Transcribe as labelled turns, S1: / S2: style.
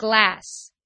S1: glass.